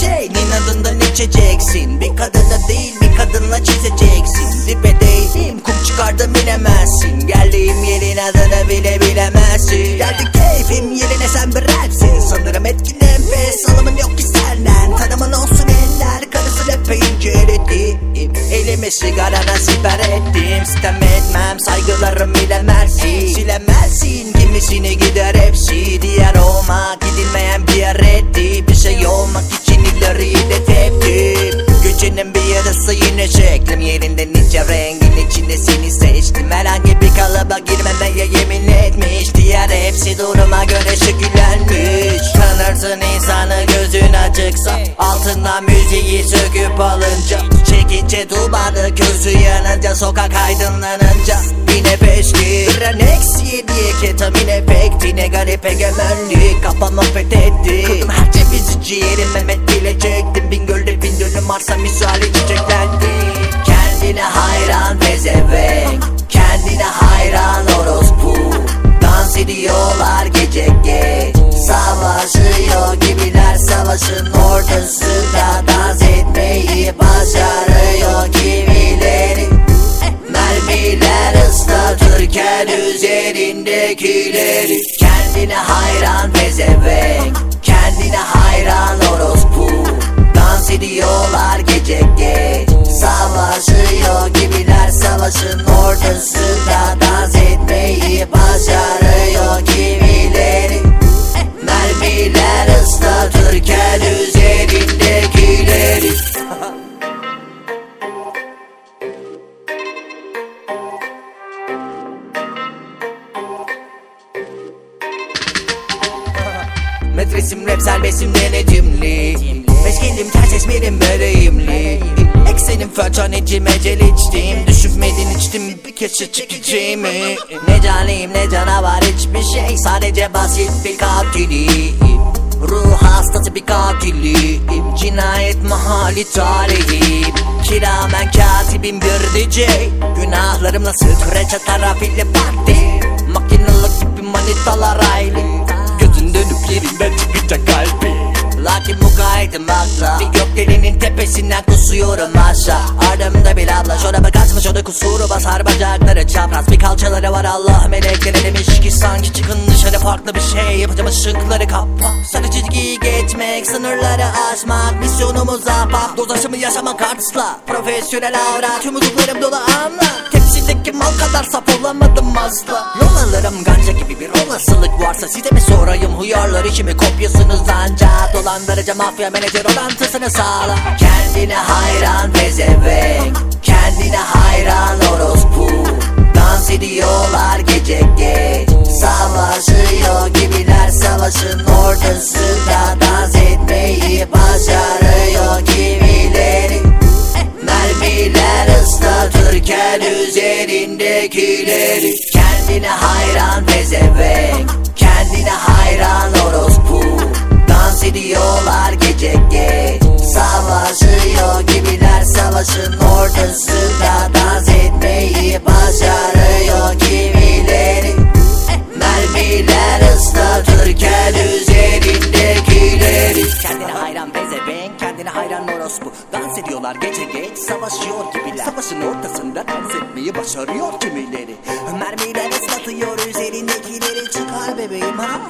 şeyin adından içeceksin? Bir kadına değil bir kadınla çizeceksin. Dibe değdim kum çıkardım bilemezsin Geldiğim yerin adını bile bilemezsin. Geldi keyfim yerine sen bir rapsin. Sanırım etkin enfes alımın yok ki senden. Tanımın olsun eller karısı epeyince eridim Elime sigarana siper ettim. Sitem etmem saygılarım bilemezsin. Silemezsin kimisini gider hepsi. Diğer olmak ileriyi de teptim. Gücünün bir yarısı yine şeklim Yerinde nice rengin içinde seni seçtim. Herhangi bir kalıba girmemeye yemin etmiş. Diğer hepsi duruma göre şekillenmiş. Tanırsın insanı gözün açıksa Altından müziği söküp alınca. Çekince dumanı gözü yanınca Sokak aydınlanınca. Yine peşki. Renex yediye ketamin efekti. Ne garip egemenlik. Kafama fethetti üzerindekileri Kendine hayran pezevenk Kendine hayran orospu. Dans ediyorlar gece geç Metresim rap serbestim denetimli Meşgilim ters esmerim böreğimli. Eksenim fırçaneci mecel içtim. Düşünmedin içtim bir kez çekeceğimi. Ne canlıyım ne canavar hiçbir şey. Sadece basit bir katilim Ruh hastası bir katilim Cinayet mahalli tarihim Kiramen katibim bir DJ Günahlarımla sıtre çatar afille parti Makinalı gibi manitalar aile yerinden çıkacak kalbi. Lakin mukayetim akla Bir gökdelenin tepesinden kusuyorum aşağı. Ardımda bir abla Şöyle kaçmış o da kusuru basar bacakları çapraz. Bir kalçaları var Allah melekleri demiş ki Sanki çıkın dışarı farklı bir şey Yapacağım. Işıkları kapa Sarı çizgiyi geçmek Sınırları aşmak Misyonumuz afak Dozaşımı yaşamak artistla Profesyonel avrat Tüm uzuvlarım dolu anla Tepsideki mal kadar saf olamadım asla. Yol alırım ganca gibi bir olasılık varsa Size mi sorayım. Huyarlar işimi kopyasınız anca Dolandırıcı mafya menajer orantısını sağla. Kendine hayran pezevenk. Kendine hayran orospu. Dans ediyorlar gece geç. Savaşıyor gibiler savaşın ortasında. Dans etmeyi başarıyor kimileri Mermiler ıslatırken üzerindekileri Kendine hayran pezevenk Kendine hayran orospu. Dans ediyorlar gece geç. Savaşıyor gibiler savaşın ortasında Dans etmeyi başarıyor pezevenk, kendine hayran orospu. Dans ediyorlar gece geç, savaşıyor gibiler. Savaşın ortasında dans etmeyi başarıyor kimileri. Mermiler ıslatıyor üzerindekileri Çıkar bebeğim ha